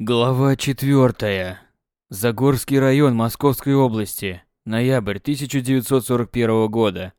Глава четвертая. Загорский район Московской области. Ноябрь 1941 года.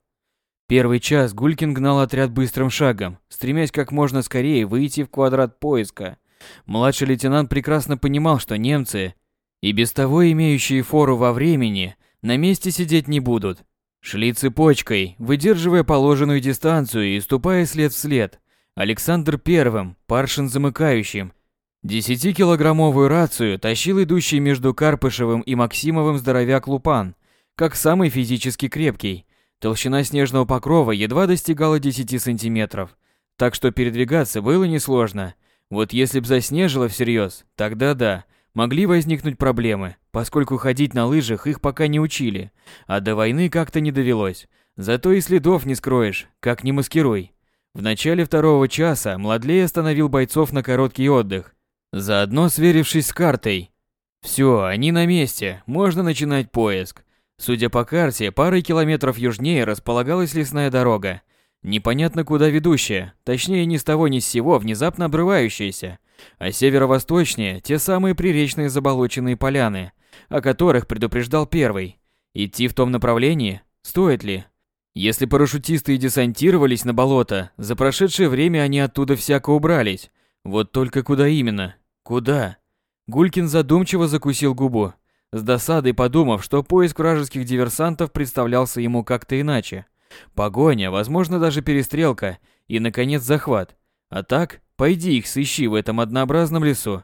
Первый час Гулькин гнал отряд быстрым шагом, стремясь как можно скорее выйти в квадрат поиска. Младший лейтенант прекрасно понимал, что немцы, и без того имеющие фору во времени, на месте сидеть не будут. Шли цепочкой, выдерживая положенную дистанцию и ступая след в след. Александр первым, Паршин замыкающим, Десятикилограммовую рацию тащил идущий между Карпышевым и Максимовым здоровяк Лупан, как самый физически крепкий. Толщина снежного покрова едва достигала 10 сантиметров, так что передвигаться было несложно. Вот если б заснежило всерьез, тогда да, могли возникнуть проблемы, поскольку ходить на лыжах их пока не учили, а до войны как-то не довелось. Зато и следов не скроешь, как ни маскируй. В начале второго часа Младлей остановил бойцов на короткий отдых, Заодно сверившись с картой. Все, они на месте, можно начинать поиск. Судя по карте, парой километров южнее располагалась лесная дорога. Непонятно куда ведущая, точнее ни с того ни с сего внезапно обрывающаяся. А северо-восточнее те самые приречные заболоченные поляны, о которых предупреждал первый. Идти в том направлении? Стоит ли? Если парашютисты и десантировались на болото, за прошедшее время они оттуда всяко убрались. Вот только куда именно? Куда? Гулькин задумчиво закусил губу, с досадой подумав, что поиск вражеских диверсантов представлялся ему как-то иначе. Погоня, возможно, даже перестрелка и, наконец, захват. А так, пойди их сыщи в этом однообразном лесу.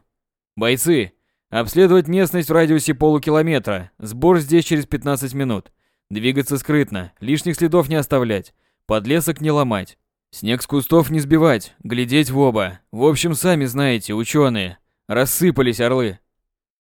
Бойцы, обследовать местность в радиусе полукилометра. Сбор здесь через 15 минут. Двигаться скрытно, лишних следов не оставлять, подлесок не ломать. Снег с кустов не сбивать, глядеть в оба. В общем, сами знаете, ученые. Рассыпались орлы.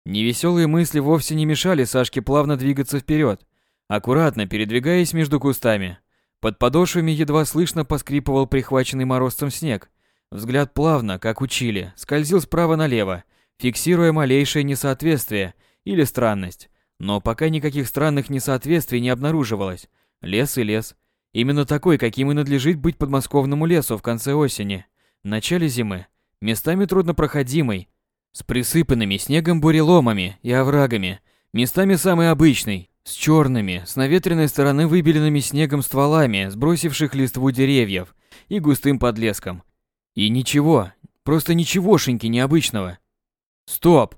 Невеселые мысли вовсе не мешали Сашке плавно двигаться вперед, аккуратно передвигаясь между кустами. Под подошвами едва слышно поскрипывал прихваченный морозцем снег. Взгляд плавно, как учили, скользил справа налево, фиксируя малейшее несоответствие или странность. Но пока никаких странных несоответствий не обнаруживалось. Лес и лес. Именно такой, каким и надлежит быть подмосковному лесу в конце осени, начале зимы. Местами труднопроходимый, с присыпанными снегом буреломами и оврагами, местами самый обычный, с черными, с наветренной стороны выбеленными снегом стволами, сбросивших листву деревьев, и густым подлеском. И ничего, просто ничегошеньки необычного. Стоп!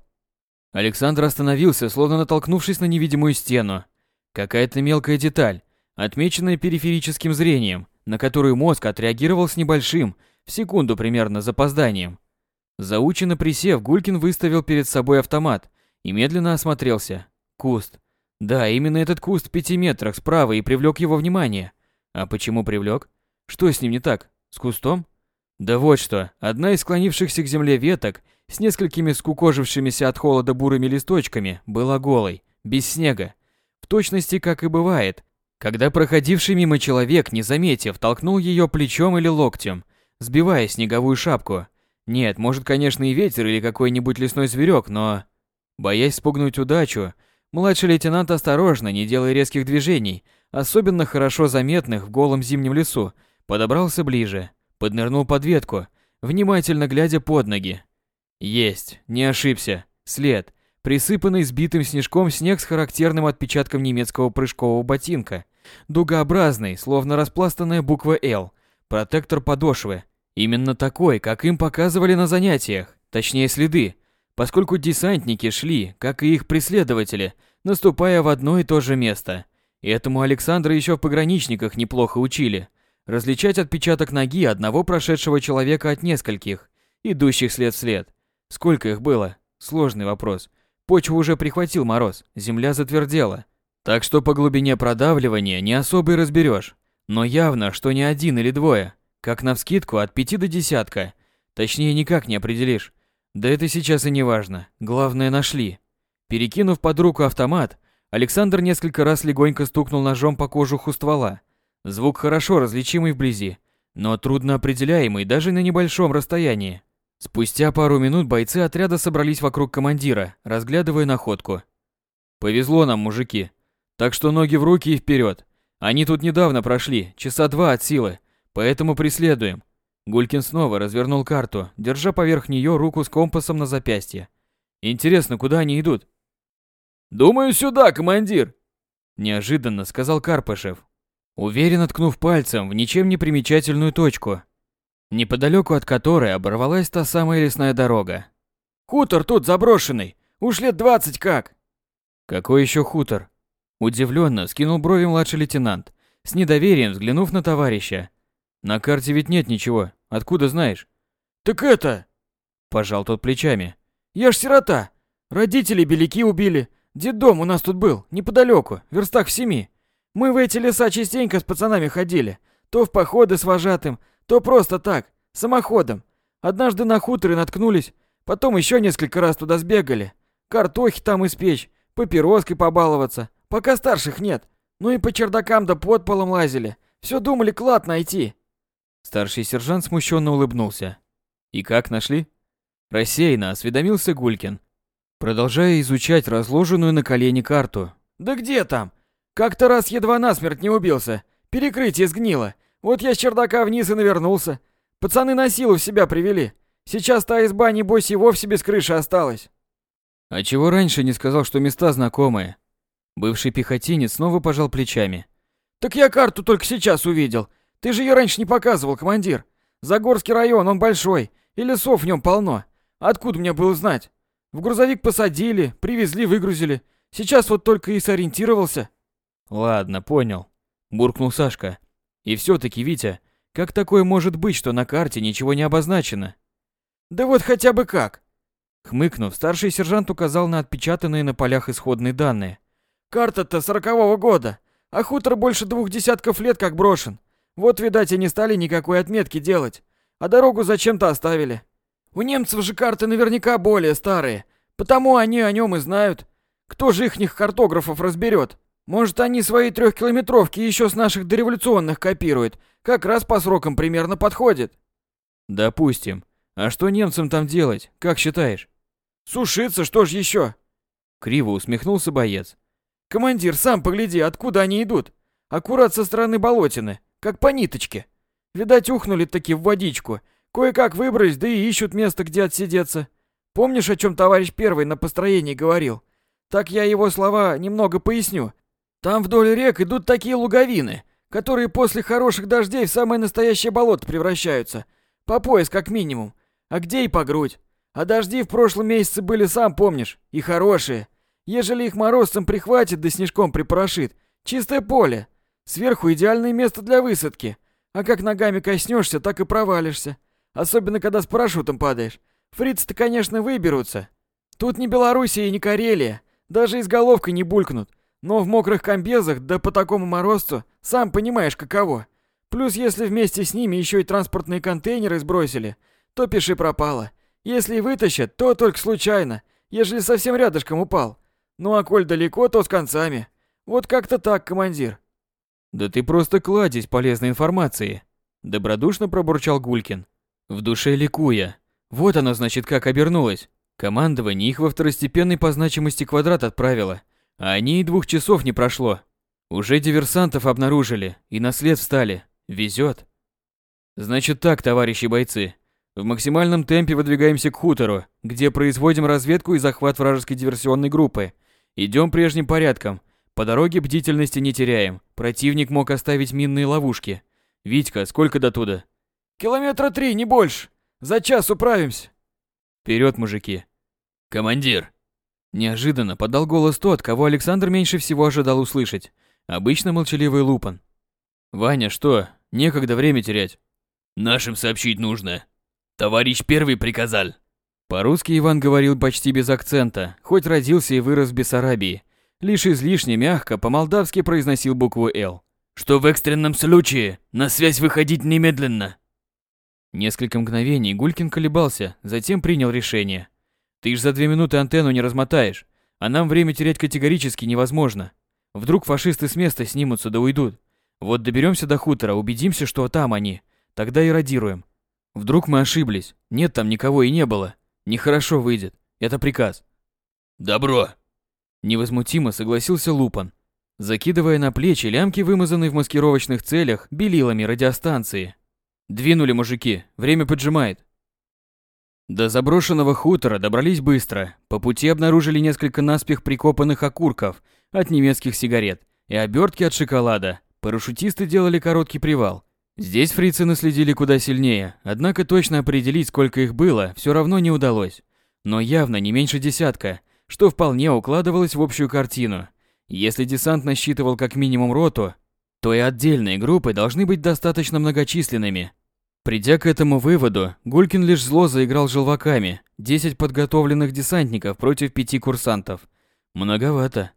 Александр остановился, словно натолкнувшись на невидимую стену. Какая-то мелкая деталь, отмеченная периферическим зрением, на которую мозг отреагировал с небольшим, в секунду примерно, запозданием. Заученно присев, Гулькин выставил перед собой автомат и медленно осмотрелся. Куст. Да, именно этот куст в пяти метрах справа и привлек его внимание. А почему привлек? Что с ним не так? С кустом? Да вот что, одна из склонившихся к земле веток с несколькими скукожившимися от холода бурыми листочками была голой, без снега. В точности, как и бывает, когда проходивший мимо человек, не заметив, толкнул ее плечом или локтем, сбивая снеговую шапку. Нет, может, конечно, и ветер или какой-нибудь лесной зверек, но... Боясь спугнуть удачу, младший лейтенант осторожно, не делая резких движений, особенно хорошо заметных в голом зимнем лесу, подобрался ближе, поднырнул под ветку, внимательно глядя под ноги. Есть, не ошибся, след, присыпанный сбитым снежком снег с характерным отпечатком немецкого прыжкового ботинка, дугообразный, словно распластанная буква «Л», протектор подошвы, Именно такой, как им показывали на занятиях, точнее следы, поскольку десантники шли, как и их преследователи, наступая в одно и то же место. И этому Александра еще в пограничниках неплохо учили. Различать отпечаток ноги одного прошедшего человека от нескольких, идущих след в след. Сколько их было? Сложный вопрос. Почву уже прихватил мороз, земля затвердела. Так что по глубине продавливания не особо и разберешь. Но явно, что не один или двое. Как навскидку от пяти до десятка. Точнее, никак не определишь. Да это сейчас и не важно. Главное, нашли. Перекинув под руку автомат, Александр несколько раз легонько стукнул ножом по кожуху ствола. Звук хорошо различимый вблизи, но трудно определяемый даже на небольшом расстоянии. Спустя пару минут бойцы отряда собрались вокруг командира, разглядывая находку. Повезло нам, мужики. Так что ноги в руки и вперед. Они тут недавно прошли, часа два от силы. Поэтому преследуем. Гулькин снова развернул карту, держа поверх нее руку с компасом на запястье. Интересно, куда они идут? Думаю, сюда, командир, неожиданно сказал Карпышев, уверенно ткнув пальцем в ничем не примечательную точку, неподалеку от которой оборвалась та самая лесная дорога. Хутор тут заброшенный, уж лет двадцать как. Какой еще хутор? Удивленно скинул брови младший лейтенант, с недоверием взглянув на товарища. На карте ведь нет ничего, откуда знаешь? Так это... Пожал тот плечами. Я ж сирота. Родители беляки убили. Дом у нас тут был, неподалеку, в верстах в семи. Мы в эти леса частенько с пацанами ходили. То в походы с вожатым, то просто так, самоходом. Однажды на хуторе наткнулись, потом еще несколько раз туда сбегали. Картохи там испечь, папироской побаловаться, пока старших нет. Ну и по чердакам да под полом лазили. Все думали клад найти. Старший сержант смущенно улыбнулся. И как нашли? Рассеянно осведомился Гулькин, продолжая изучать разложенную на колени карту. Да где там? Как-то раз едва насмерть не убился. Перекрытие сгнило. Вот я с чердака вниз и навернулся. Пацаны на силу в себя привели. Сейчас та изба, небось, и вовсе без крыши осталась. А чего раньше не сказал, что места знакомые? Бывший пехотинец снова пожал плечами. Так я карту только сейчас увидел. Ты же ее раньше не показывал, командир. Загорский район, он большой, и лесов в нем полно. Откуда мне было знать? В грузовик посадили, привезли, выгрузили. Сейчас вот только и сориентировался. Ладно, понял. Буркнул Сашка. И все-таки, Витя, как такое может быть, что на карте ничего не обозначено? Да вот хотя бы как. Хмыкнув, старший сержант указал на отпечатанные на полях исходные данные. Карта-то сорокового года, а хутор больше двух десятков лет как брошен. Вот, видать, и не стали никакой отметки делать, а дорогу зачем-то оставили. У немцев же карты наверняка более старые, потому они о нем и знают. Кто же ихних картографов разберет? Может, они свои трехкилометровки еще с наших дореволюционных копируют, как раз по срокам примерно подходит. Допустим. А что немцам там делать, как считаешь? Сушиться, что ж еще? Криво усмехнулся боец. Командир, сам погляди, откуда они идут. Аккурат со стороны болотины, как по ниточке. Видать, ухнули таки в водичку Кое-как выбрались, да и ищут место, где отсидеться. Помнишь, о чем товарищ первый на построении говорил? Так я его слова немного поясню. Там вдоль рек идут такие луговины, которые после хороших дождей в самое настоящее болото превращаются. По пояс как минимум, а где и по грудь. А дожди в прошлом месяце были, сам помнишь, и хорошие. Ежели их морозцем прихватит да снежком припорошит, чистое поле. Сверху идеальное место для высадки. А как ногами коснешься, так и провалишься. Особенно, когда с парашютом падаешь. Фрицы-то, конечно, выберутся. Тут не Белоруссия и не Карелия. Даже из головкой не булькнут. Но в мокрых комбезах, да по такому морозцу, сам понимаешь, каково. Плюс, если вместе с ними еще и транспортные контейнеры сбросили, то пиши пропало. Если и вытащат, то только случайно, ежели совсем рядышком упал. Ну а коль далеко, то с концами. Вот как-то так, командир. Да ты просто кладезь полезной информации. Добродушно пробурчал Гулькин. В душе ликуя. Вот оно, значит, как обернулось. Командование их во второстепенный по значимости квадрат отправило, а они и двух часов не прошло. Уже диверсантов обнаружили и на след встали. Везет. Значит так, товарищи бойцы. В максимальном темпе выдвигаемся к хутору, где производим разведку и захват вражеской диверсионной группы. Идем прежним порядком. По дороге бдительности не теряем. Противник мог оставить минные ловушки. Витька, сколько до туда? Километра три, не больше. За час управимся. Вперед, мужики. Командир. Неожиданно подал голос тот, кого Александр меньше всего ожидал услышать. Обычно молчаливый Лупан. Ваня, что? Некогда время терять. Нашим сообщить нужно. Товарищ первый приказал. По-русски Иван говорил почти без акцента, хоть родился и вырос в Бессарабии. Лишь излишне мягко по-молдавски произносил букву «Л». Что в экстренном случае на связь выходить немедленно. Несколько мгновений Гулькин колебался, затем принял решение. Ты ж за две минуты антенну не размотаешь, а нам время терять категорически невозможно. Вдруг фашисты с места снимутся да уйдут. Вот доберемся до хутора, убедимся, что там они. Тогда и радируем. Вдруг мы ошиблись. Нет там никого и не было. Нехорошо выйдет. Это приказ. Добро. Невозмутимо согласился Лупан, закидывая на плечи лямки, вымазанные в маскировочных целях белилами радиостанции. Двинули, мужики, время поджимает. До заброшенного хутора добрались быстро. По пути обнаружили несколько наспех прикопанных окурков от немецких сигарет и обертки от шоколада. Парашютисты делали короткий привал. Здесь фрицы наследили куда сильнее, однако точно определить, сколько их было, все равно не удалось. Но явно не меньше десятка, что вполне укладывалось в общую картину. Если десант насчитывал как минимум роту, то и отдельные группы должны быть достаточно многочисленными. Придя к этому выводу, Гулькин лишь зло заиграл желваками. 10 подготовленных десантников против пяти курсантов. Многовато.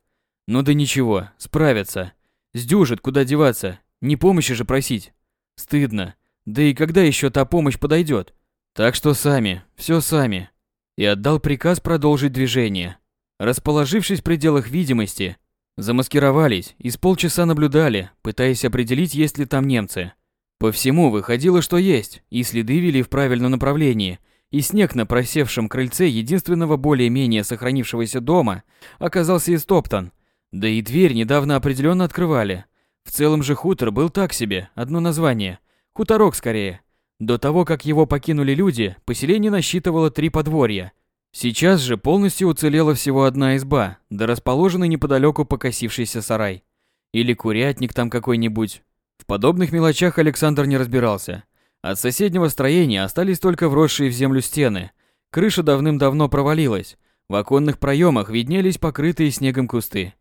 Ну да ничего, справятся. Сдюжит, куда деваться. Не помощи же просить. Стыдно. Да и когда еще та помощь подойдет? Так что сами, все сами. И отдал приказ продолжить движение. Расположившись в пределах видимости, Замаскировались и с полчаса наблюдали, пытаясь определить, есть ли там немцы. По всему выходило, что есть, и следы вели в правильном направлении, и снег на просевшем крыльце единственного более-менее сохранившегося дома оказался истоптан. Да и дверь недавно определенно открывали. В целом же хутор был так себе, одно название. Хуторок скорее. До того, как его покинули люди, поселение насчитывало три подворья – Сейчас же полностью уцелела всего одна изба, да расположенный неподалеку покосившийся сарай. Или курятник там какой-нибудь. В подобных мелочах Александр не разбирался. От соседнего строения остались только вросшие в землю стены. Крыша давным-давно провалилась. В оконных проемах виднелись покрытые снегом кусты.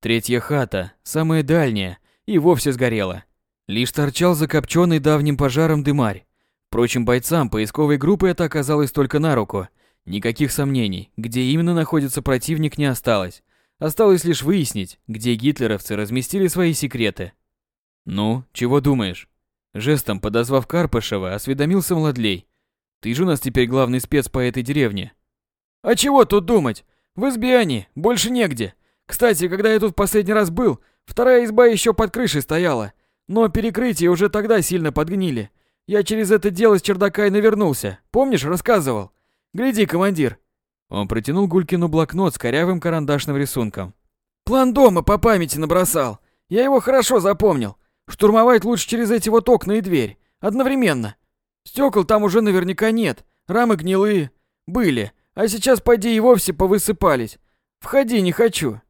Третья хата, самая дальняя, и вовсе сгорела. Лишь торчал закопченный давним пожаром дымарь. Впрочем, бойцам поисковой группы это оказалось только на руку – Никаких сомнений, где именно находится противник, не осталось. Осталось лишь выяснить, где гитлеровцы разместили свои секреты. «Ну, чего думаешь?» Жестом подозвав Карпышева, осведомился Младлей. «Ты же у нас теперь главный спец по этой деревне». «А чего тут думать? В избе они, больше негде. Кстати, когда я тут последний раз был, вторая изба еще под крышей стояла, но перекрытия уже тогда сильно подгнили. Я через это дело с чердака и навернулся, помнишь, рассказывал? Гляди, командир. Он протянул Гулькину блокнот с корявым карандашным рисунком. План дома по памяти набросал. Я его хорошо запомнил. Штурмовать лучше через эти вот окна и дверь. Одновременно. Стекол там уже наверняка нет. Рамы гнилые. Были. А сейчас поди и вовсе повысыпались. Входи, не хочу.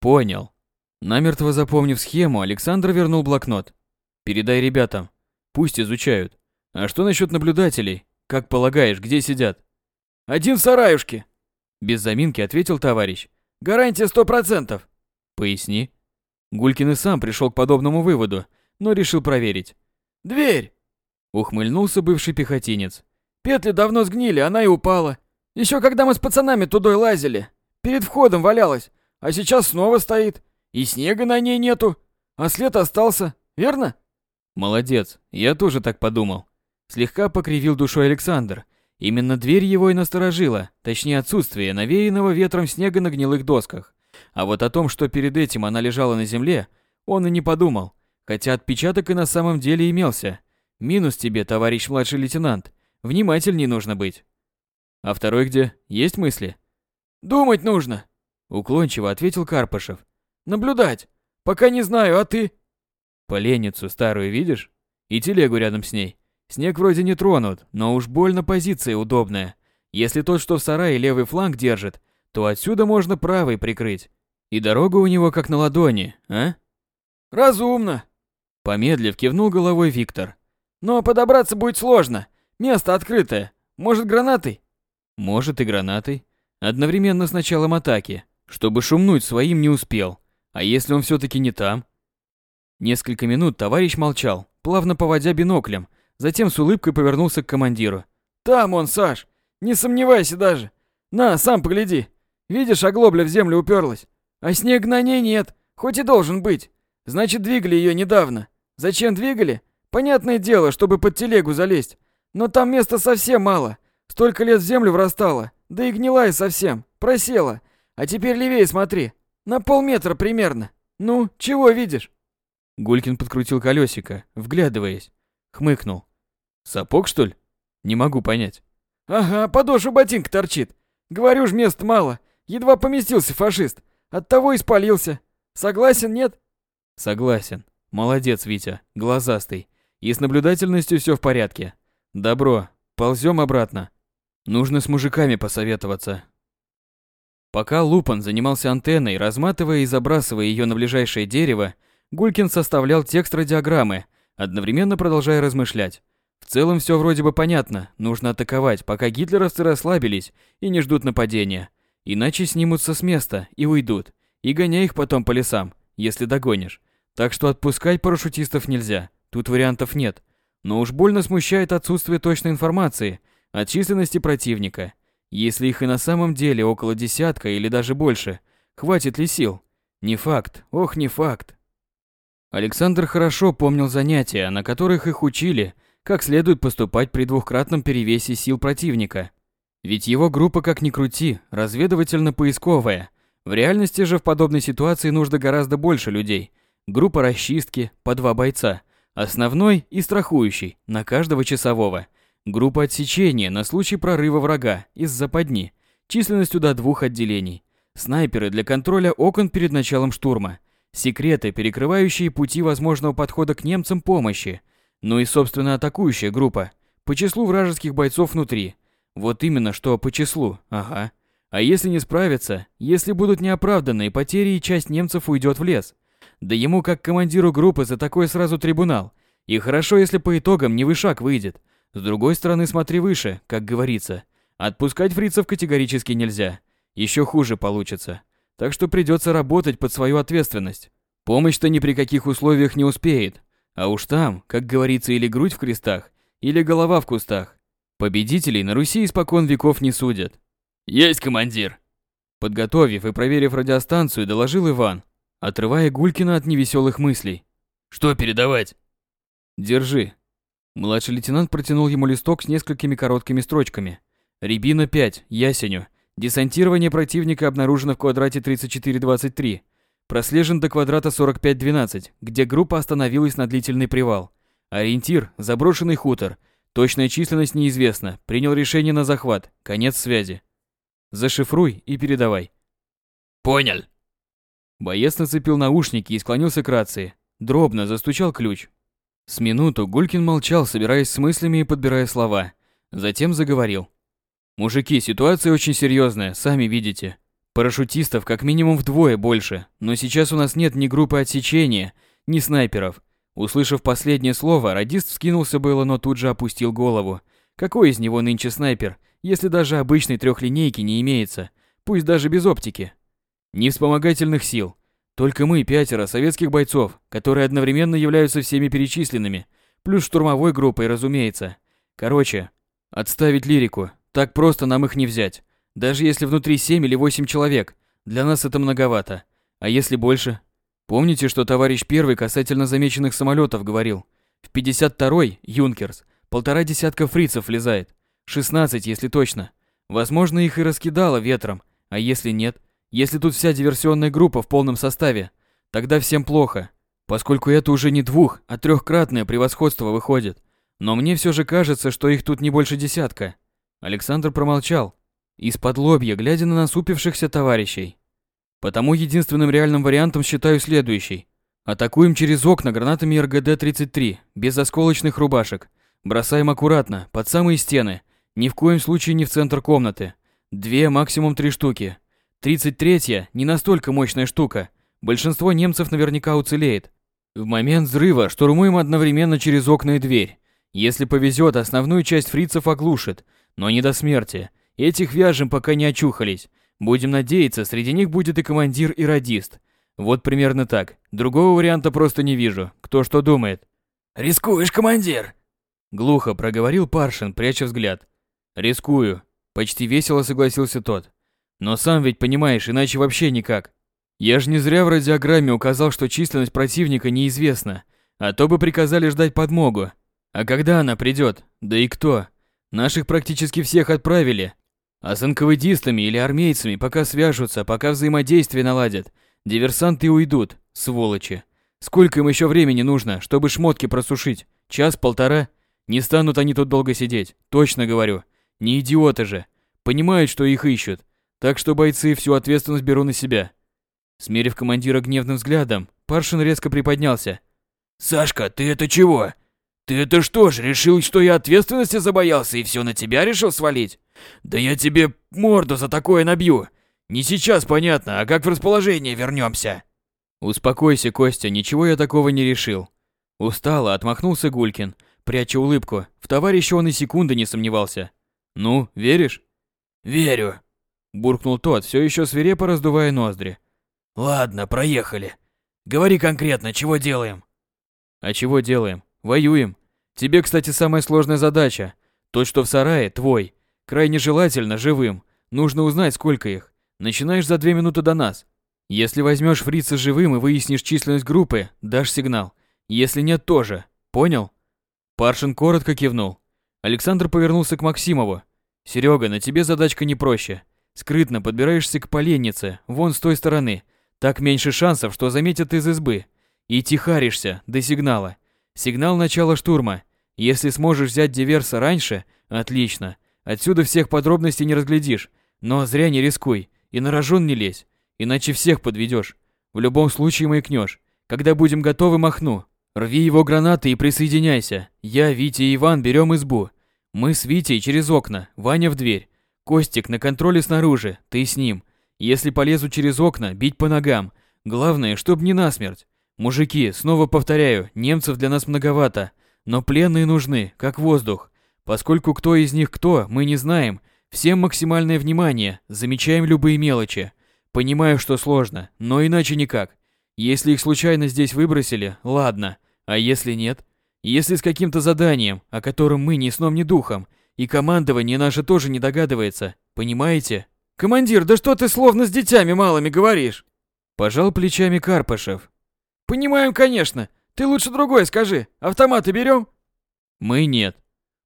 Понял. Намертво запомнив схему, Александр вернул блокнот. Передай ребятам. Пусть изучают. А что насчет наблюдателей? Как полагаешь, где сидят? «Один в сараюшке», — без заминки ответил товарищ. «Гарантия сто процентов». «Поясни». Гулькин и сам пришел к подобному выводу, но решил проверить. «Дверь!» — ухмыльнулся бывший пехотинец. «Петли давно сгнили, она и упала. Еще когда мы с пацанами тудой лазили. Перед входом валялась, а сейчас снова стоит. И снега на ней нету, а след остался, верно?» «Молодец, я тоже так подумал». Слегка покривил душой Александр, Именно дверь его и насторожила, точнее отсутствие навеянного ветром снега на гнилых досках. А вот о том, что перед этим она лежала на земле, он и не подумал, хотя отпечаток и на самом деле имелся. Минус тебе, товарищ младший лейтенант, внимательней нужно быть. А второй где? Есть мысли? Думать нужно, уклончиво ответил Карпышев. Наблюдать. Пока не знаю, а ты? Поленницу старую видишь? И телегу рядом с ней. Снег вроде не тронут, но уж больно позиция удобная. Если тот, что в сарае левый фланг держит, то отсюда можно правый прикрыть. И дорога у него как на ладони, а? Разумно. Помедлив кивнул головой Виктор. Но подобраться будет сложно. Место открытое. Может, гранатой? Может и гранатой. Одновременно с началом атаки, чтобы шумнуть своим не успел. А если он все-таки не там? Несколько минут товарищ молчал, плавно поводя биноклем, Затем с улыбкой повернулся к командиру. «Там он, Саш! Не сомневайся даже! На, сам погляди! Видишь, оглобля в землю уперлась. А снег на ней нет, хоть и должен быть. Значит, двигали ее недавно. Зачем двигали? Понятное дело, чтобы под телегу залезть. Но там места совсем мало. Столько лет в землю врастало. Да и гнилая совсем. Просела. А теперь левее смотри. На полметра примерно. Ну, чего видишь?» Гулькин подкрутил колесико, вглядываясь. Хмыкнул. Сапог, что ли? Не могу понять. Ага, подошва ботинка торчит. Говорю ж, мест мало. Едва поместился фашист. Оттого и спалился. Согласен, нет? Согласен. Молодец, Витя, глазастый. И с наблюдательностью все в порядке. Добро, ползем обратно. Нужно с мужиками посоветоваться. Пока Лупан занимался антенной, разматывая и забрасывая ее на ближайшее дерево, Гулькин составлял текст радиограммы, одновременно продолжая размышлять. В целом все вроде бы понятно, нужно атаковать, пока гитлеровцы расслабились и не ждут нападения. Иначе снимутся с места и уйдут, и гоняй их потом по лесам, если догонишь. Так что отпускать парашютистов нельзя, тут вариантов нет. Но уж больно смущает отсутствие точной информации о численности противника. Если их и на самом деле около десятка или даже больше, хватит ли сил? Не факт, ох, не факт. Александр хорошо помнил занятия, на которых их учили, как следует поступать при двухкратном перевесе сил противника. Ведь его группа, как ни крути, разведывательно-поисковая. В реальности же в подобной ситуации нужно гораздо больше людей. Группа расчистки по два бойца, основной и страхующий на каждого часового. Группа отсечения на случай прорыва врага из западни, численностью до двух отделений. Снайперы для контроля окон перед началом штурма. Секреты, перекрывающие пути возможного подхода к немцам помощи. Ну и, собственно, атакующая группа. По числу вражеских бойцов внутри. Вот именно, что по числу, ага. А если не справятся, если будут неоправданные потери и часть немцев уйдет в лес? Да ему, как командиру группы, за такое сразу трибунал. И хорошо, если по итогам не вышаг выйдет. С другой стороны, смотри выше, как говорится. Отпускать фрицев категорически нельзя. Еще хуже получится. Так что придется работать под свою ответственность. Помощь-то ни при каких условиях не успеет. А уж там, как говорится, или грудь в крестах, или голова в кустах. Победителей на Руси испокон веков не судят. Есть командир. Подготовив и проверив радиостанцию, доложил Иван, отрывая Гулькина от невеселых мыслей. Что передавать? Держи. Младший лейтенант протянул ему листок с несколькими короткими строчками. Рябина 5, ясеню. Десантирование противника обнаружено в квадрате 3423. Прослежен до квадрата 4512, где группа остановилась на длительный привал. Ориентир – заброшенный хутор. Точная численность неизвестна. Принял решение на захват. Конец связи. Зашифруй и передавай. Понял. Боец нацепил наушники и склонился к рации. Дробно застучал ключ. С минуту Гулькин молчал, собираясь с мыслями и подбирая слова. Затем заговорил. «Мужики, ситуация очень серьезная, сами видите. Парашютистов как минимум вдвое больше, но сейчас у нас нет ни группы отсечения, ни снайперов. Услышав последнее слово, радист вскинулся было, но тут же опустил голову. Какой из него нынче снайпер, если даже обычной трехлинейки не имеется, пусть даже без оптики? Ни вспомогательных сил. Только мы пятеро советских бойцов, которые одновременно являются всеми перечисленными, плюс штурмовой группой, разумеется. Короче, отставить лирику, так просто нам их не взять. Даже если внутри 7 или 8 человек, для нас это многовато. А если больше? Помните, что товарищ первый касательно замеченных самолетов говорил? В 52-й, Юнкерс, полтора десятка фрицев влезает. 16, если точно. Возможно, их и раскидало ветром. А если нет? Если тут вся диверсионная группа в полном составе, тогда всем плохо. Поскольку это уже не двух, а трехкратное превосходство выходит. Но мне все же кажется, что их тут не больше десятка. Александр промолчал, из-под лобья, глядя на насупившихся товарищей. Потому единственным реальным вариантом считаю следующий. Атакуем через окна гранатами РГД-33, без осколочных рубашек. Бросаем аккуратно, под самые стены. Ни в коем случае не в центр комнаты. Две, максимум три штуки. 33-я не настолько мощная штука. Большинство немцев наверняка уцелеет. В момент взрыва штурмуем одновременно через окна и дверь. Если повезет, основную часть фрицев оглушит, но не до смерти. Этих вяжем, пока не очухались. Будем надеяться, среди них будет и командир, и радист. Вот примерно так. Другого варианта просто не вижу. Кто что думает? «Рискуешь, командир!» Глухо проговорил Паршин, пряча взгляд. «Рискую», — почти весело согласился тот. «Но сам ведь понимаешь, иначе вообще никак. Я же не зря в радиограмме указал, что численность противника неизвестна, а то бы приказали ждать подмогу. А когда она придет? Да и кто? Наших практически всех отправили. А с НКВДистами или армейцами пока свяжутся, пока взаимодействие наладят, диверсанты уйдут, сволочи. Сколько им еще времени нужно, чтобы шмотки просушить? Час-полтора? Не станут они тут долго сидеть, точно говорю. Не идиоты же. Понимают, что их ищут. Так что бойцы всю ответственность беру на себя. Смерив командира гневным взглядом, Паршин резко приподнялся. «Сашка, ты это чего? Ты это что ж, решил, что я ответственности забоялся и все на тебя решил свалить? Да я тебе морду за такое набью. Не сейчас, понятно, а как в расположение вернемся. Успокойся, Костя, ничего я такого не решил. Устало отмахнулся Гулькин, пряча улыбку. В товарище он и секунды не сомневался. Ну, веришь? Верю, буркнул тот, все еще свирепо раздувая ноздри. Ладно, проехали. Говори конкретно, чего делаем? А чего делаем? Воюем. Тебе, кстати, самая сложная задача. Тот, что в сарае, твой. Крайне желательно живым. Нужно узнать, сколько их. Начинаешь за две минуты до нас. Если возьмешь фрица живым и выяснишь численность группы, дашь сигнал. Если нет, тоже. Понял? Паршин коротко кивнул. Александр повернулся к Максимову. Серега, на тебе задачка не проще. Скрытно подбираешься к поленнице, вон с той стороны. Так меньше шансов, что заметят из избы. И тихаришься до сигнала. Сигнал начала штурма. Если сможешь взять диверса раньше, отлично. Отсюда всех подробностей не разглядишь. Но зря не рискуй и на рожон не лезь, иначе всех подведешь. В любом случае маякнешь. Когда будем готовы, махну. Рви его гранаты и присоединяйся. Я, Витя и Иван берем избу. Мы с Витей через окна, Ваня в дверь. Костик на контроле снаружи, ты с ним. Если полезу через окна, бить по ногам. Главное, чтоб не насмерть. Мужики, снова повторяю, немцев для нас многовато, но пленные нужны, как воздух. Поскольку кто из них кто, мы не знаем, всем максимальное внимание, замечаем любые мелочи. Понимаю, что сложно, но иначе никак. Если их случайно здесь выбросили, ладно, а если нет? Если с каким-то заданием, о котором мы ни сном, ни духом, и командование наше тоже не догадывается, понимаете? Командир, да что ты словно с детьми малыми говоришь? Пожал плечами Карпышев. Понимаем, конечно. Ты лучше другое скажи. Автоматы берем? Мы нет.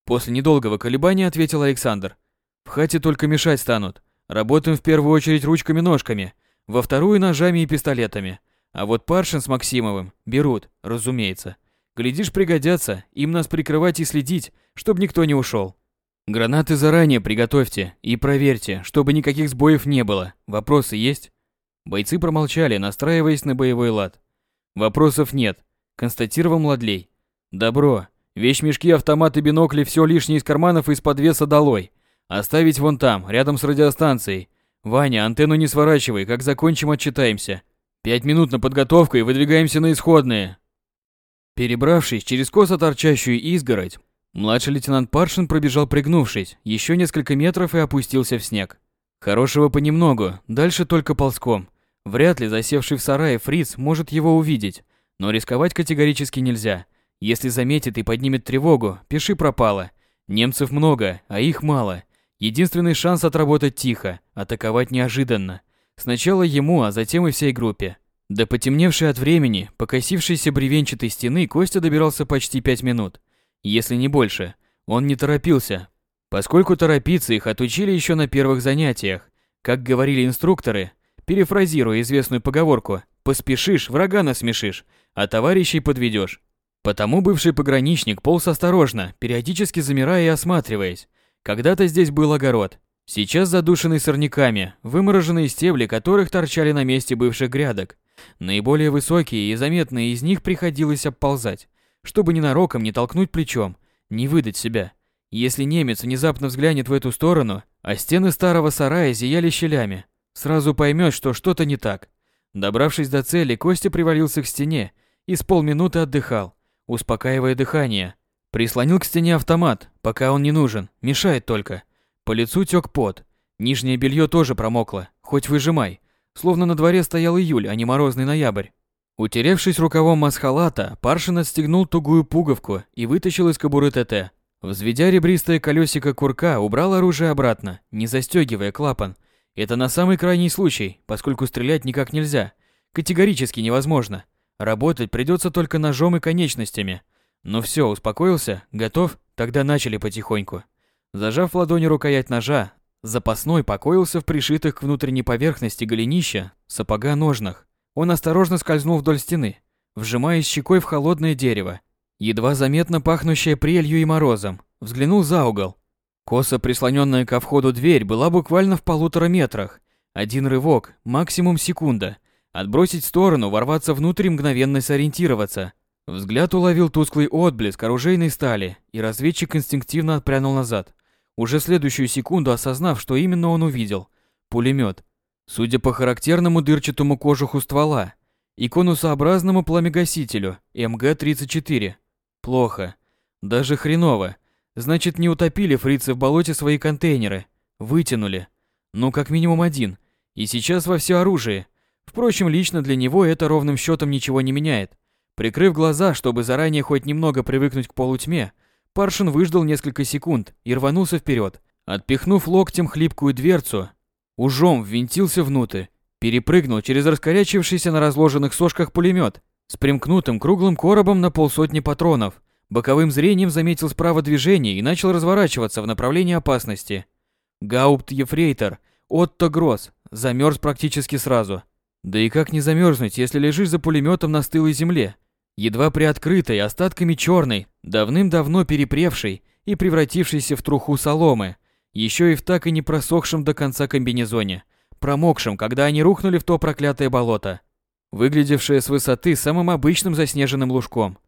После недолгого колебания ответил Александр. В хате только мешать станут. Работаем в первую очередь ручками-ножками, во вторую ножами и пистолетами. А вот Паршин с Максимовым берут, разумеется. Глядишь, пригодятся, им нас прикрывать и следить, чтобы никто не ушел. Гранаты заранее приготовьте и проверьте, чтобы никаких сбоев не было. Вопросы есть? Бойцы промолчали, настраиваясь на боевой лад. Вопросов нет, констатировал Младлей. Добро. Вещмешки, автоматы, бинокли, все лишнее из карманов из подвеса долой. Оставить вон там, рядом с радиостанцией. Ваня, антенну не сворачивай, как закончим, отчитаемся. Пять минут на подготовку и выдвигаемся на исходные. Перебравшись через косо торчащую изгородь, Младший лейтенант Паршин пробежал пригнувшись, еще несколько метров и опустился в снег. Хорошего понемногу, дальше только ползком. Вряд ли засевший в сарае фриц может его увидеть, но рисковать категорически нельзя. Если заметит и поднимет тревогу, пиши пропало. Немцев много, а их мало. Единственный шанс отработать тихо, атаковать неожиданно. Сначала ему, а затем и всей группе. До потемневшей от времени, покосившейся бревенчатой стены Костя добирался почти пять минут если не больше. Он не торопился, поскольку торопиться их отучили еще на первых занятиях. Как говорили инструкторы, перефразируя известную поговорку «поспешишь, врага насмешишь, а товарищей подведешь». Потому бывший пограничник полз осторожно, периодически замирая и осматриваясь. Когда-то здесь был огород, сейчас задушенный сорняками, вымороженные стебли которых торчали на месте бывших грядок. Наиболее высокие и заметные из них приходилось обползать, чтобы ненароком не толкнуть плечом, не выдать себя. Если немец внезапно взглянет в эту сторону, а стены старого сарая зияли щелями, сразу поймет, что что-то не так. Добравшись до цели, Костя привалился к стене и с полминуты отдыхал, успокаивая дыхание. Прислонил к стене автомат, пока он не нужен, мешает только. По лицу тек пот. Нижнее белье тоже промокло, хоть выжимай. Словно на дворе стоял июль, а не морозный ноябрь. Утеревшись рукавом масхалата, Паршин отстегнул тугую пуговку и вытащил из кобуры ТТ. Взведя ребристое колесико курка, убрал оружие обратно, не застегивая клапан. Это на самый крайний случай, поскольку стрелять никак нельзя. Категорически невозможно. Работать придется только ножом и конечностями. Но все, успокоился, готов, тогда начали потихоньку. Зажав в ладони рукоять ножа, запасной покоился в пришитых к внутренней поверхности голенища сапога ножнах. Он осторожно скользнул вдоль стены, вжимаясь щекой в холодное дерево, едва заметно пахнущее прелью и морозом. Взглянул за угол. Косо прислоненная ко входу дверь была буквально в полутора метрах. Один рывок, максимум секунда. Отбросить в сторону, ворваться внутрь мгновенно сориентироваться. Взгляд уловил тусклый отблеск оружейной стали, и разведчик инстинктивно отпрянул назад. уже следующую секунду осознав, что именно он увидел. Пулемет. Судя по характерному дырчатому кожуху ствола и конусообразному пламегасителю МГ-34. Плохо. Даже хреново. Значит, не утопили фрицы в болоте свои контейнеры. Вытянули. Ну, как минимум один. И сейчас во все оружие. Впрочем, лично для него это ровным счетом ничего не меняет. Прикрыв глаза, чтобы заранее хоть немного привыкнуть к полутьме, Паршин выждал несколько секунд и рванулся вперед. Отпихнув локтем хлипкую дверцу, ужом ввинтился внутрь, перепрыгнул через раскорячившийся на разложенных сошках пулемет с примкнутым круглым коробом на полсотни патронов. Боковым зрением заметил справа движение и начал разворачиваться в направлении опасности. Гаупт-ефрейтор Отто Гросс замерз практически сразу. Да и как не замерзнуть, если лежишь за пулеметом на стылой земле? едва приоткрытой остатками черной, давным-давно перепревшей и превратившейся в труху соломы, еще и в так и не просохшем до конца комбинезоне, промокшем, когда они рухнули в то проклятое болото, выглядевшее с высоты самым обычным заснеженным лужком.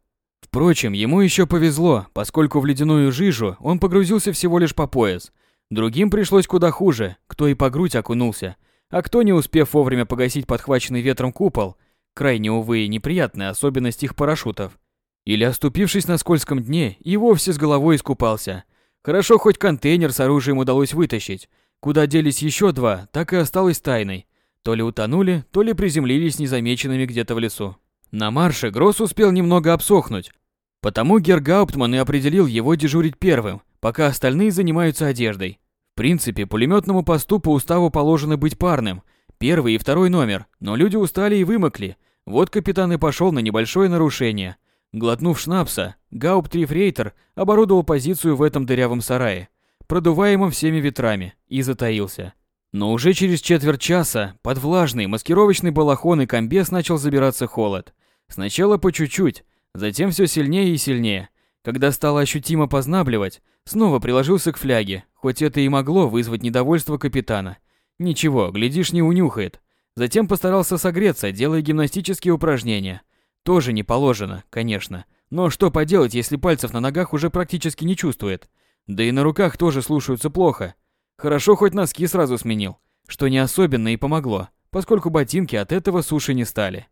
Впрочем, ему еще повезло, поскольку в ледяную жижу он погрузился всего лишь по пояс. Другим пришлось куда хуже, кто и по грудь окунулся, а кто, не успев вовремя погасить подхваченный ветром купол, крайне, увы, неприятная особенность их парашютов. Или, оступившись на скользком дне, и вовсе с головой искупался. Хорошо, хоть контейнер с оружием удалось вытащить. Куда делись еще два, так и осталось тайной. То ли утонули, то ли приземлились незамеченными где-то в лесу. На марше Гросс успел немного обсохнуть. Потому Гергауптман и определил его дежурить первым, пока остальные занимаются одеждой. В принципе, пулеметному посту по уставу положено быть парным, первый и второй номер, но люди устали и вымокли, вот капитан и пошел на небольшое нарушение. Глотнув шнапса, Гаупттрифрейтер оборудовал позицию в этом дырявом сарае, продуваемом всеми ветрами, и затаился. Но уже через четверть часа под влажный маскировочный балахон и комбез начал забираться холод. Сначала по чуть-чуть, затем все сильнее и сильнее. Когда стало ощутимо познабливать, снова приложился к фляге, хоть это и могло вызвать недовольство капитана. Ничего, глядишь, не унюхает. Затем постарался согреться, делая гимнастические упражнения. Тоже не положено, конечно. Но что поделать, если пальцев на ногах уже практически не чувствует? Да и на руках тоже слушаются плохо. Хорошо хоть носки сразу сменил, что не особенно и помогло, поскольку ботинки от этого суши не стали.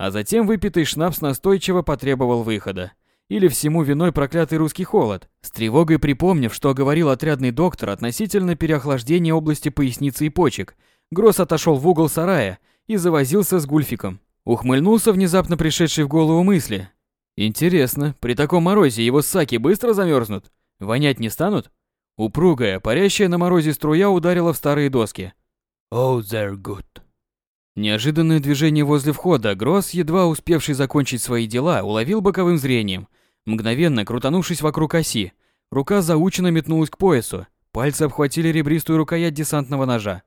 А затем выпитый шнапс настойчиво потребовал выхода. Или всему виной проклятый русский холод, с тревогой припомнив, что говорил отрядный доктор относительно переохлаждения области поясницы и почек – Гросс отошел в угол сарая и завозился с гульфиком. Ухмыльнулся внезапно пришедший в голову мысли. Интересно, при таком морозе его саки быстро замерзнут? Вонять не станут? Упругая, парящая на морозе струя ударила в старые доски. Oh, they're good. Неожиданное движение возле входа Гросс, едва успевший закончить свои дела, уловил боковым зрением. Мгновенно крутанувшись вокруг оси, рука заученно метнулась к поясу, пальцы обхватили ребристую рукоять десантного ножа.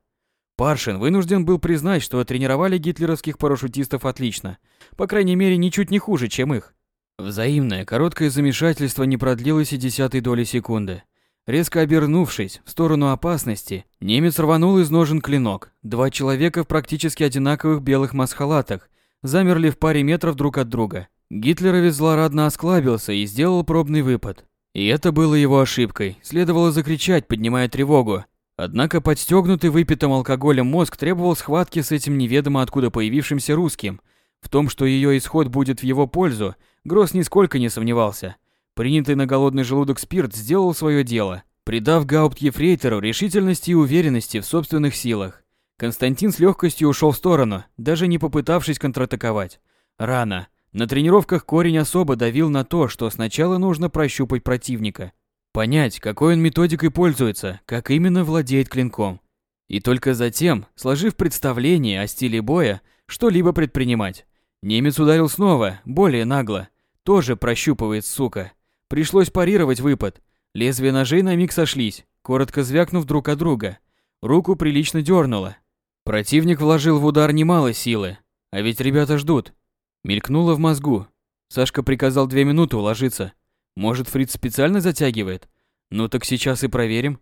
Паршин вынужден был признать, что тренировали гитлеровских парашютистов отлично, по крайней мере, ничуть не хуже, чем их. Взаимное короткое замешательство не продлилось и десятой доли секунды. Резко обернувшись в сторону опасности, немец рванул из ножен клинок. Два человека в практически одинаковых белых масхалатах замерли в паре метров друг от друга. Гитлеровец злорадно осклабился и сделал пробный выпад. И это было его ошибкой. Следовало закричать, поднимая тревогу, Однако подстегнутый выпитым алкоголем мозг требовал схватки с этим неведомо откуда появившимся русским. В том, что ее исход будет в его пользу, Гросс нисколько не сомневался. Принятый на голодный желудок спирт сделал свое дело, придав Гаупт-ефрейтору решительности и уверенности в собственных силах. Константин с легкостью ушел в сторону, даже не попытавшись контратаковать. Рано. На тренировках корень особо давил на то, что сначала нужно прощупать противника – Понять, какой он методикой пользуется, как именно владеет клинком. И только затем, сложив представление о стиле боя, что-либо предпринимать. Немец ударил снова, более нагло. Тоже прощупывает, сука. Пришлось парировать выпад. Лезвия ножей на миг сошлись, коротко звякнув друг от друга. Руку прилично дернуло. Противник вложил в удар немало силы. А ведь ребята ждут. Мелькнуло в мозгу. Сашка приказал две минуты уложиться. Может, Фриц специально затягивает? Ну так сейчас и проверим.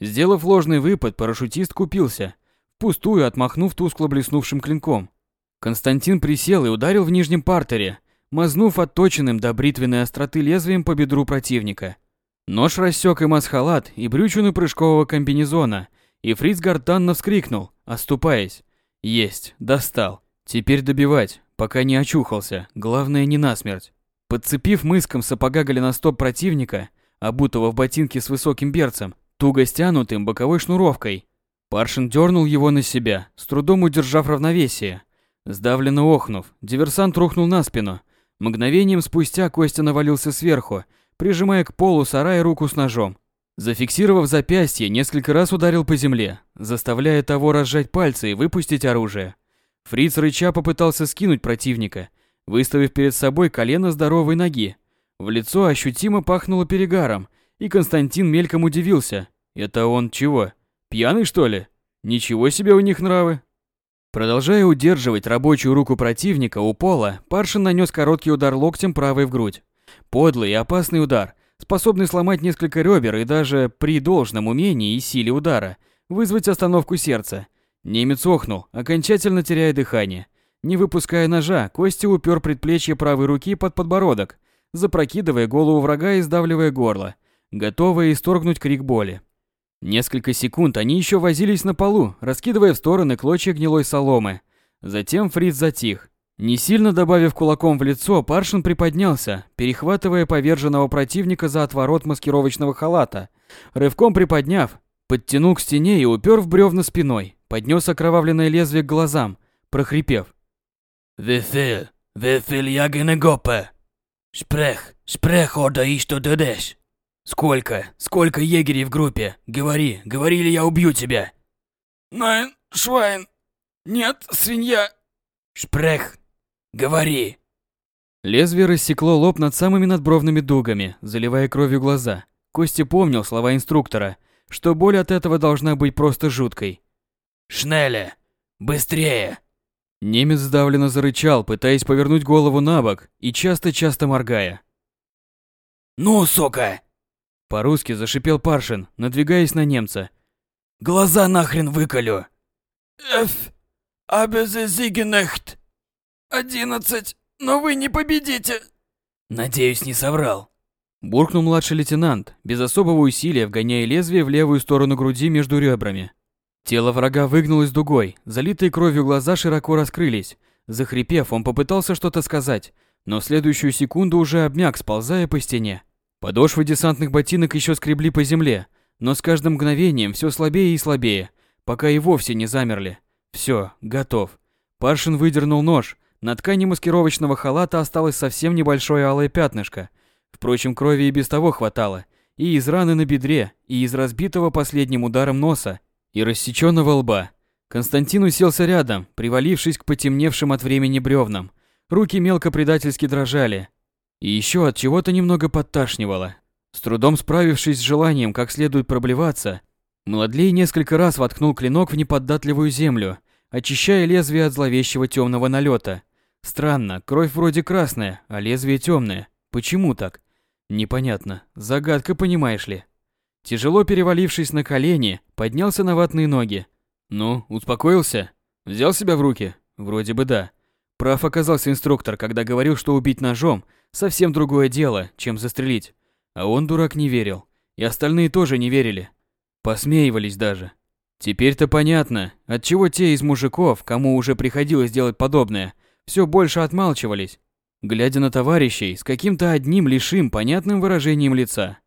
Сделав ложный выпад, парашютист купился, впустую отмахнув тускло блеснувшим клинком. Константин присел и ударил в нижнем партере, мазнув отточенным до бритвенной остроты лезвием по бедру противника. Нож рассек и масхалат, и брючину прыжкового комбинезона, и Фриц гортанно вскрикнул, оступаясь. Есть, достал. Теперь добивать, пока не очухался, главное не насмерть. Подцепив мыском сапога голеностоп противника, обутого в ботинке с высоким берцем, туго стянутым боковой шнуровкой, Паршин дернул его на себя, с трудом удержав равновесие. Сдавленно охнув, диверсант рухнул на спину. Мгновением спустя Костя навалился сверху, прижимая к полу сарая руку с ножом. Зафиксировав запястье, несколько раз ударил по земле, заставляя того разжать пальцы и выпустить оружие. Фриц рыча попытался скинуть противника, выставив перед собой колено здоровой ноги. В лицо ощутимо пахнуло перегаром, и Константин мельком удивился. Это он чего? Пьяный, что ли? Ничего себе у них нравы. Продолжая удерживать рабочую руку противника у пола, Паршин нанес короткий удар локтем правой в грудь. Подлый и опасный удар, способный сломать несколько ребер и даже при должном умении и силе удара вызвать остановку сердца. Немец охнул, окончательно теряя дыхание. Не выпуская ножа, Костя упер предплечье правой руки под подбородок, запрокидывая голову врага и сдавливая горло, готовая исторгнуть крик боли. Несколько секунд они еще возились на полу, раскидывая в стороны клочья гнилой соломы. Затем Фриц затих. Не сильно добавив кулаком в лицо, Паршин приподнялся, перехватывая поверженного противника за отворот маскировочного халата. Рывком приподняв, подтянул к стене и упер в бревна спиной, поднес окровавленное лезвие к глазам, прохрипев. «Вифиль, вифиль ягенегопе! Шпрех, шпрех ода и что дадешь!» «Сколько? Сколько егерей в группе? Говори, говори или я убью тебя!» «Найн, Швайн! Нет, свинья!» «Шпрех! Говори!» Лезвие рассекло лоб над самыми надбровными дугами, заливая кровью глаза. Костя помнил слова инструктора, что боль от этого должна быть просто жуткой. «Шнеле! Быстрее!» Немец сдавленно зарычал, пытаясь повернуть голову на бок и часто-часто моргая. «Ну, сука!» По-русски зашипел Паршин, надвигаясь на немца. «Глаза нахрен выколю!» «Эф, абезезигенехт! Одиннадцать, но вы не победите!» «Надеюсь, не соврал». Буркнул младший лейтенант, без особого усилия вгоняя лезвие в левую сторону груди между ребрами. Тело врага выгнулось дугой, залитые кровью глаза широко раскрылись. Захрипев, он попытался что-то сказать, но в следующую секунду уже обмяк, сползая по стене. Подошвы десантных ботинок еще скребли по земле, но с каждым мгновением все слабее и слабее, пока и вовсе не замерли. Все, готов. Паршин выдернул нож. На ткани маскировочного халата осталось совсем небольшое алое пятнышко. Впрочем, крови и без того хватало. И из раны на бедре, и из разбитого последним ударом носа, и рассеченного лба. Константин уселся рядом, привалившись к потемневшим от времени бревнам. Руки мелко предательски дрожали, и еще от чего-то немного подташнивало. С трудом справившись с желанием как следует проблеваться, Младлей несколько раз воткнул клинок в неподатливую землю, очищая лезвие от зловещего темного налета. Странно, кровь вроде красная, а лезвие темное. Почему так? Непонятно. Загадка, понимаешь ли. Тяжело перевалившись на колени, поднялся на ватные ноги. Ну, успокоился? Взял себя в руки? Вроде бы да. Прав оказался инструктор, когда говорил, что убить ножом совсем другое дело, чем застрелить. А он, дурак, не верил. И остальные тоже не верили. Посмеивались даже. Теперь-то понятно, отчего те из мужиков, кому уже приходилось делать подобное, все больше отмалчивались, глядя на товарищей с каким-то одним лишь им понятным выражением лица.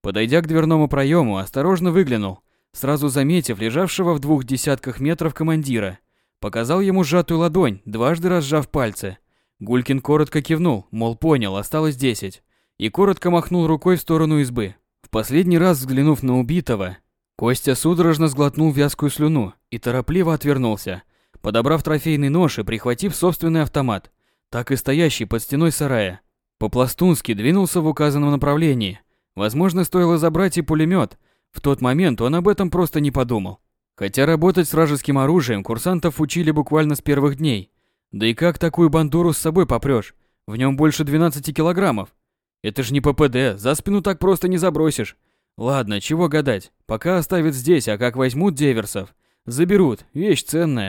Подойдя к дверному проему, осторожно выглянул, сразу заметив лежавшего в двух десятках метров командира. Показал ему сжатую ладонь, дважды разжав пальцы. Гулькин коротко кивнул, мол, понял, осталось десять. И коротко махнул рукой в сторону избы. В последний раз взглянув на убитого, Костя судорожно сглотнул вязкую слюну и торопливо отвернулся, подобрав трофейный нож и прихватив собственный автомат, так и стоящий под стеной сарая. По-пластунски двинулся в указанном направлении. Возможно, стоило забрать и пулемет. В тот момент он об этом просто не подумал. Хотя работать с вражеским оружием курсантов учили буквально с первых дней. Да и как такую бандуру с собой попрёшь? В нем больше 12 килограммов. Это ж не ППД, за спину так просто не забросишь. Ладно, чего гадать. Пока оставят здесь, а как возьмут деверсов, заберут, вещь ценная.